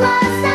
Rosa